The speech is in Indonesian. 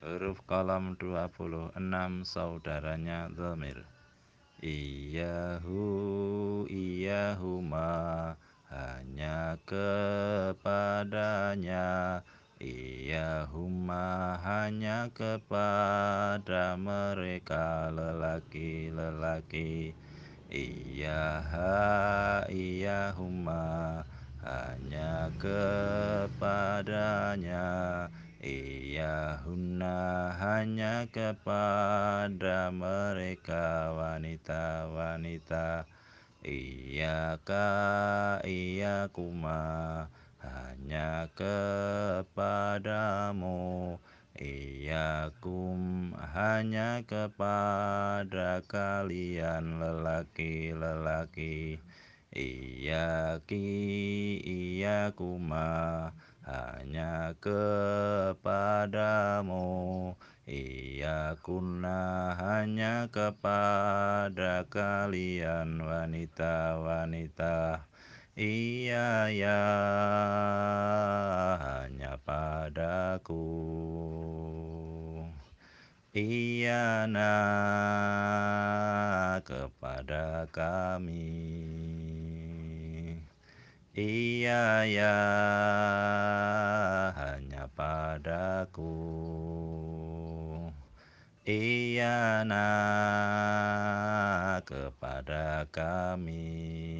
Huruf kolom 26 saudaranya Dhamir Iyahu, iyahuma Hanya kepadanya. Iyahuma hanya kepada mereka lelaki-lelaki. Iyaha, iyahuma hanya kepadanya Iyahuna hanya kepada mereka wanita-wanita. Iyaka, iyakuma hanya kepadamu. Iyakum hanya kepada kalian lelaki-lelaki. Iyaki, iyakuma hanya kepadamu Iyakuna hanya kepada kalian wanita-wanita. Iya ya hanya padaku. Iya nak kepada kami Iya ya hanya padaku. Iya nak kepada kami